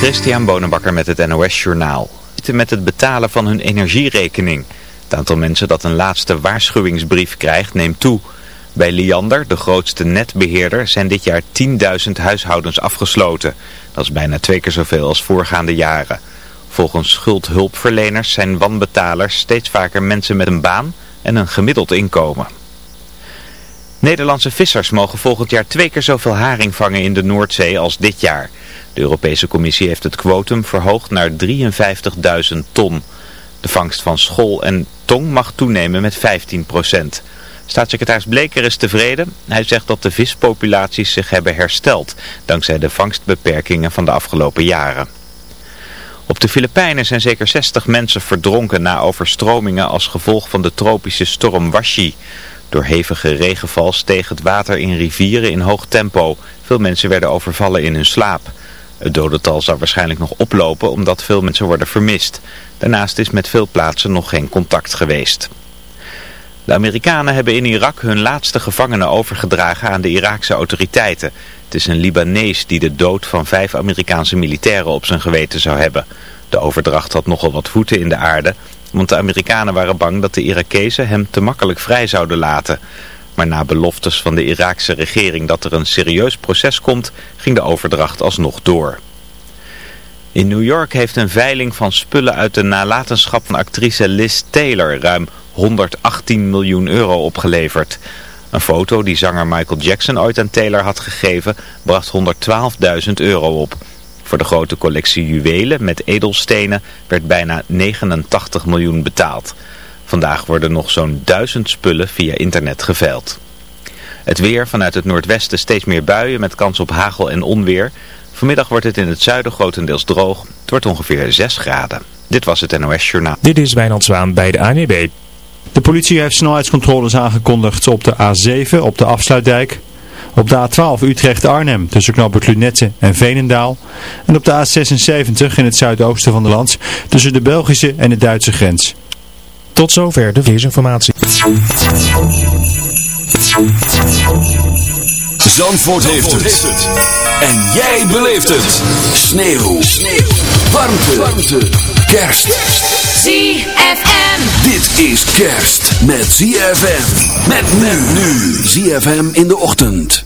Christian Bonenbakker met het NOS Journaal. Met het betalen van hun energierekening. Het aantal mensen dat een laatste waarschuwingsbrief krijgt neemt toe. Bij Liander, de grootste netbeheerder, zijn dit jaar 10.000 huishoudens afgesloten. Dat is bijna twee keer zoveel als voorgaande jaren. Volgens schuldhulpverleners zijn wanbetalers steeds vaker mensen met een baan en een gemiddeld inkomen. Nederlandse vissers mogen volgend jaar twee keer zoveel haring vangen in de Noordzee als dit jaar. De Europese Commissie heeft het kwotum verhoogd naar 53.000 ton. De vangst van schol en tong mag toenemen met 15 procent. Staatssecretaris Bleker is tevreden. Hij zegt dat de vispopulaties zich hebben hersteld, dankzij de vangstbeperkingen van de afgelopen jaren. Op de Filipijnen zijn zeker 60 mensen verdronken na overstromingen als gevolg van de tropische storm Washi. Door hevige regenval steeg het water in rivieren in hoog tempo. Veel mensen werden overvallen in hun slaap. Het dodental zal waarschijnlijk nog oplopen omdat veel mensen worden vermist. Daarnaast is met veel plaatsen nog geen contact geweest. De Amerikanen hebben in Irak hun laatste gevangenen overgedragen aan de Iraakse autoriteiten. Het is een Libanees die de dood van vijf Amerikaanse militairen op zijn geweten zou hebben. De overdracht had nogal wat voeten in de aarde, want de Amerikanen waren bang dat de Irakezen hem te makkelijk vrij zouden laten. Maar na beloftes van de Iraakse regering dat er een serieus proces komt, ging de overdracht alsnog door. In New York heeft een veiling van spullen uit de nalatenschap van actrice Liz Taylor ruim 118 miljoen euro opgeleverd. Een foto die zanger Michael Jackson ooit aan Taylor had gegeven bracht 112.000 euro op. Voor de grote collectie juwelen met edelstenen werd bijna 89 miljoen betaald. Vandaag worden nog zo'n duizend spullen via internet geveild. Het weer vanuit het noordwesten steeds meer buien met kans op hagel en onweer. Vanmiddag wordt het in het zuiden grotendeels droog. Het wordt ongeveer 6 graden. Dit was het NOS Journaal. Dit is Wijnand Zwaan bij de ANEB. De politie heeft snelheidscontroles aangekondigd op de A7 op de afsluitdijk. Op de A12 Utrecht-Arnhem tussen knooppunt Lunette en Veenendaal. En op de A76 in het zuidoosten van de land tussen de Belgische en de Duitse grens. Tot zover de verkeersinformatie. Zandvoort, heeft, het. En jij beleeft het. Sneeuw. Sneeuw. Warmte. Warmte. Kerst. ZFM. Dit is kerst met ZFM. Met men nu. ZFM in de ochtend.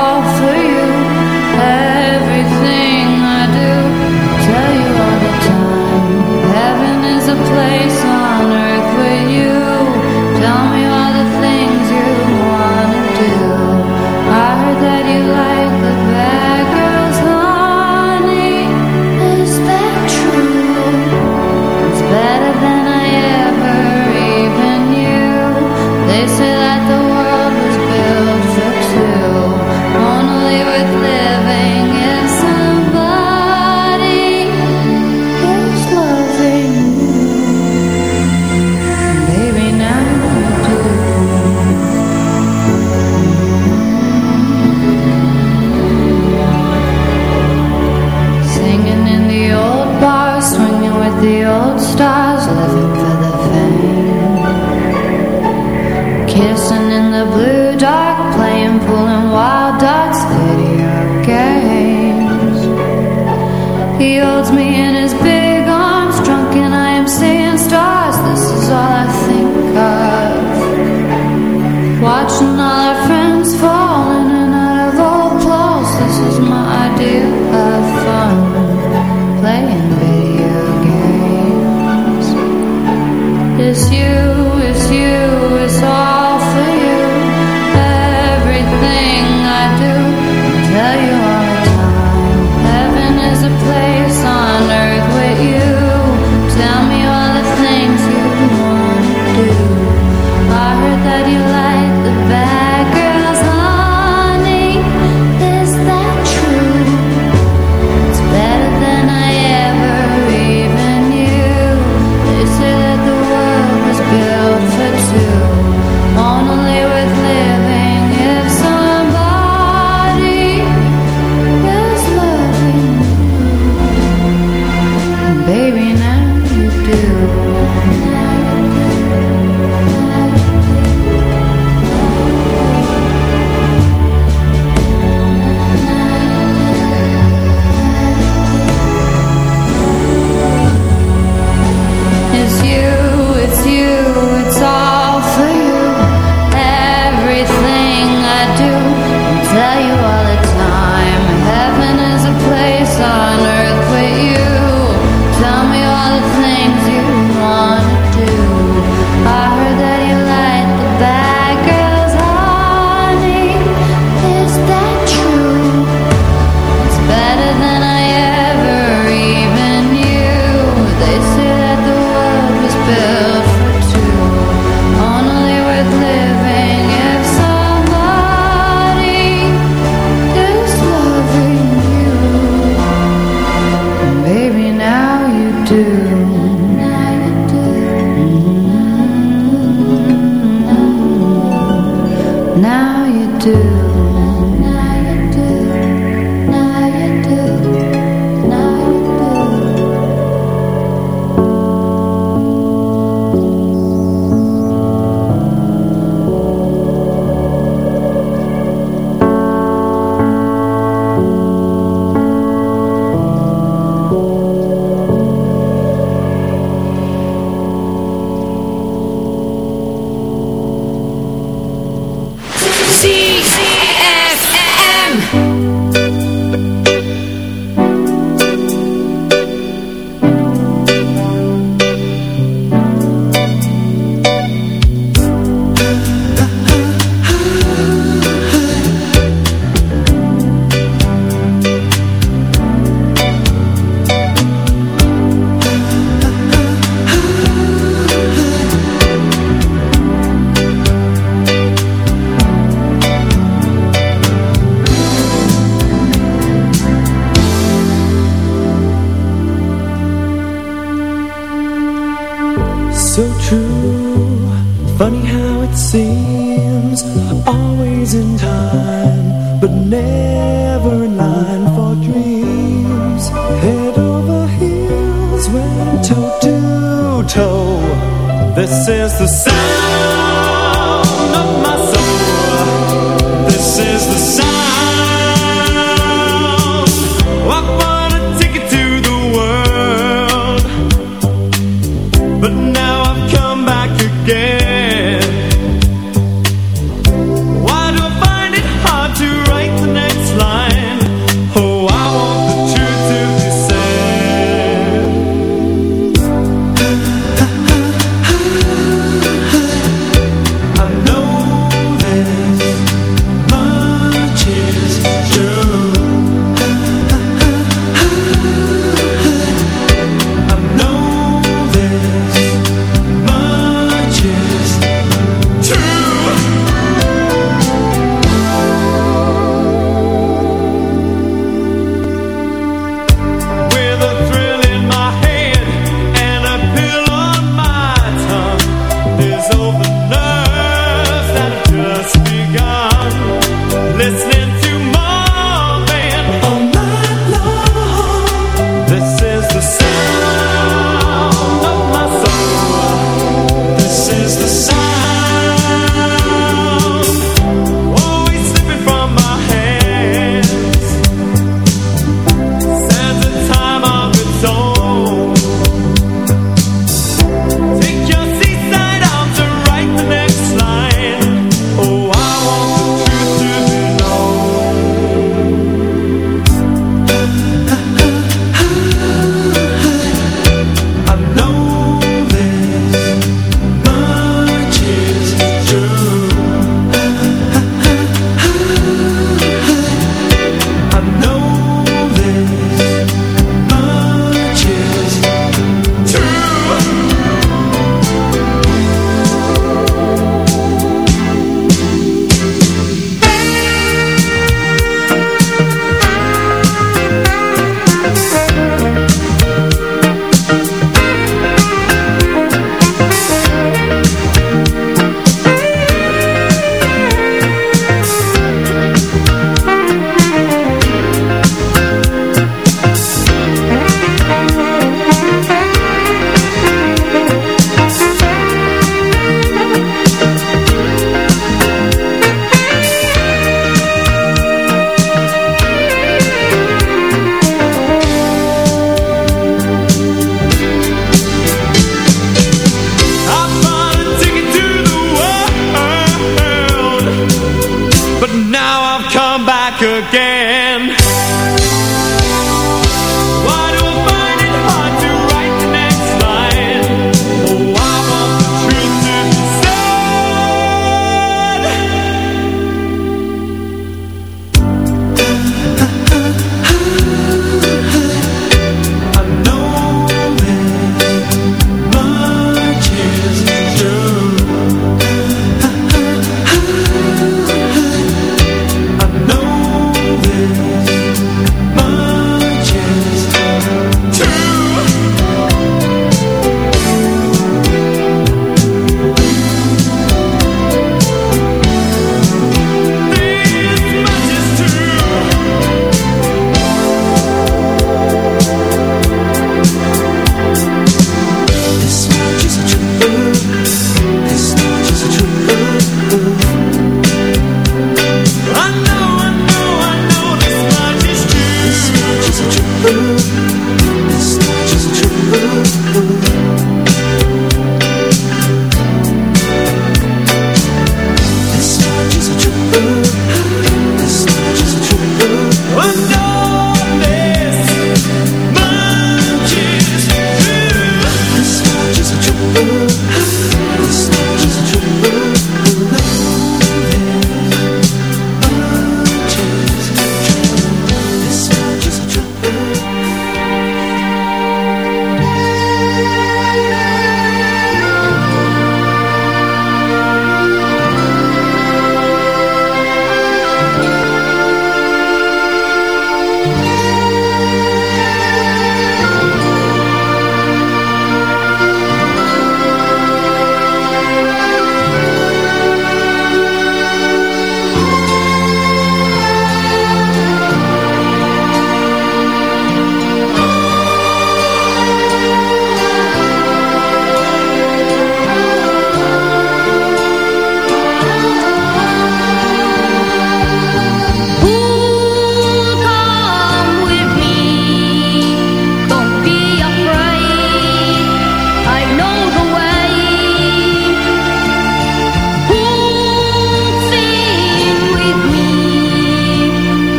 now you do.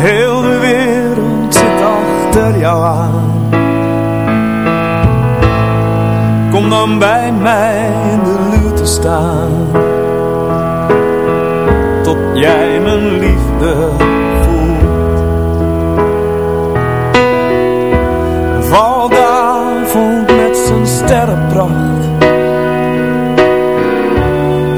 Heel de wereld zit achter jou aan. Kom dan bij mij in de luw te staan. Tot jij mijn liefde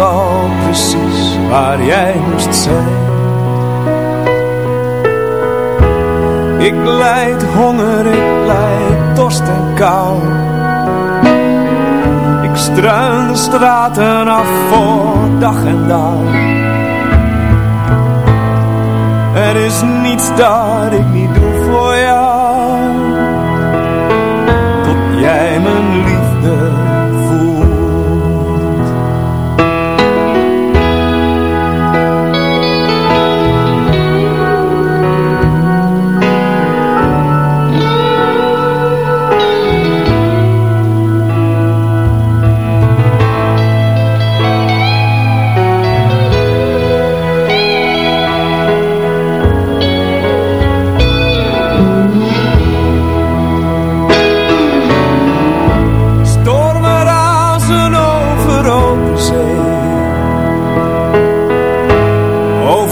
al precies waar jij moest zijn. Ik lijd honger, ik lijd dorst en kou. Ik struin de straten af voor dag en dauw. Er is niets dat ik niet doe voor jou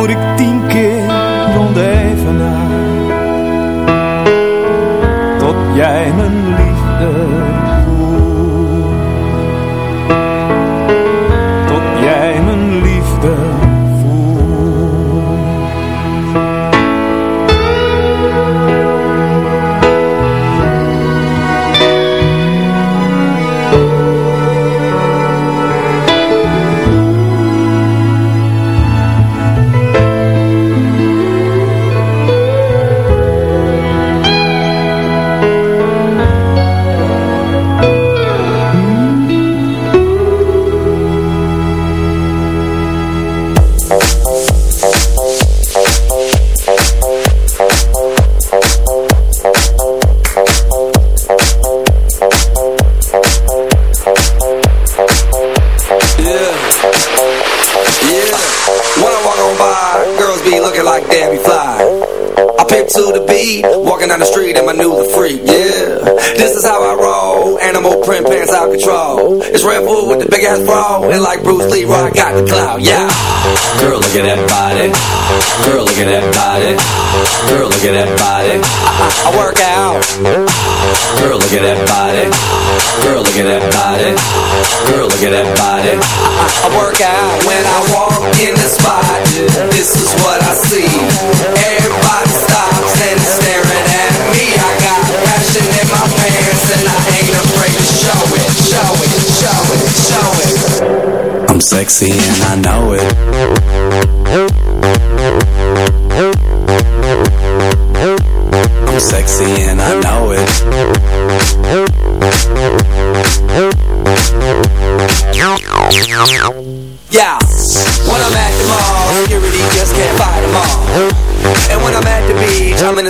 Moet ik tien keer rond. Tot jij mijn and I know it.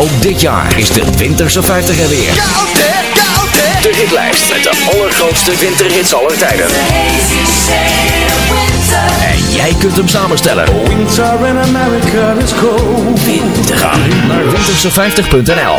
Ook dit jaar is de Winterse 50 er weer. De hitlijst met de allergrootste winterhits aller tijden. En jij kunt hem samenstellen. Winter in America is cold. Ga nu naar winterse50.nl.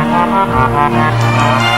MUZIEK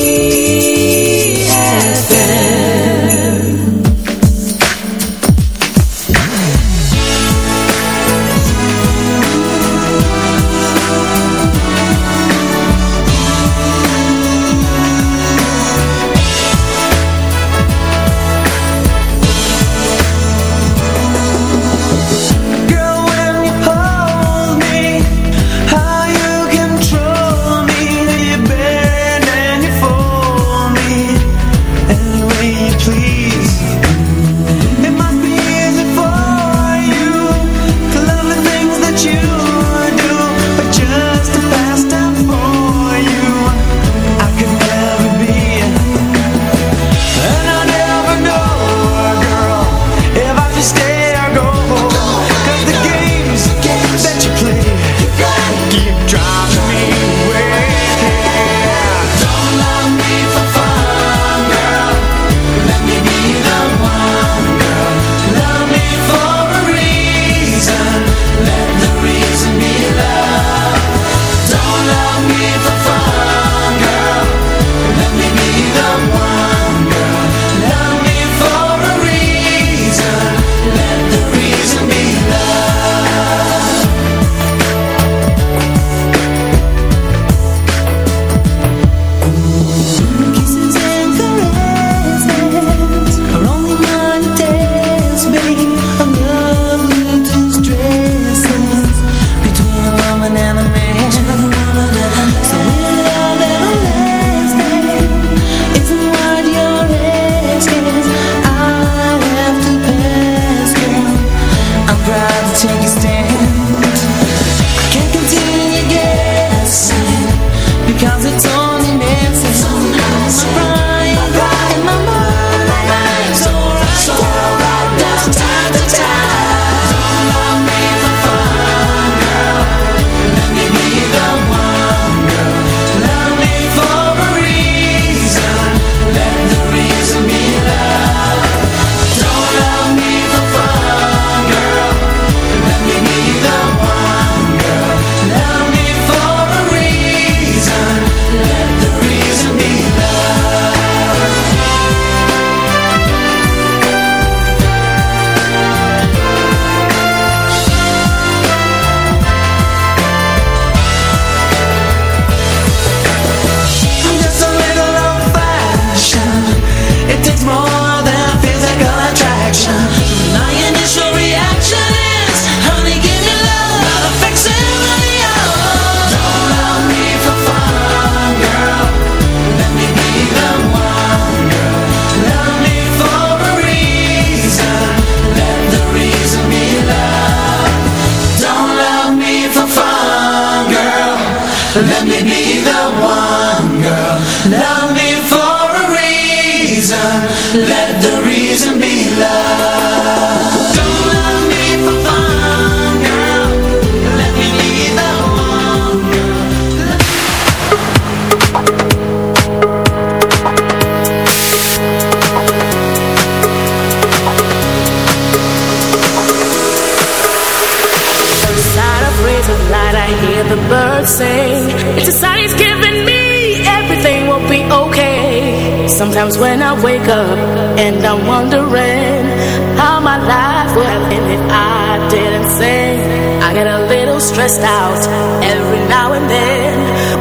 If I didn't sing, I get a little stressed out every now and then.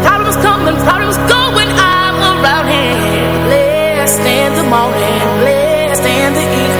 Problems come and problems go when I'm around him. Blessed in the morning, blessed in the evening.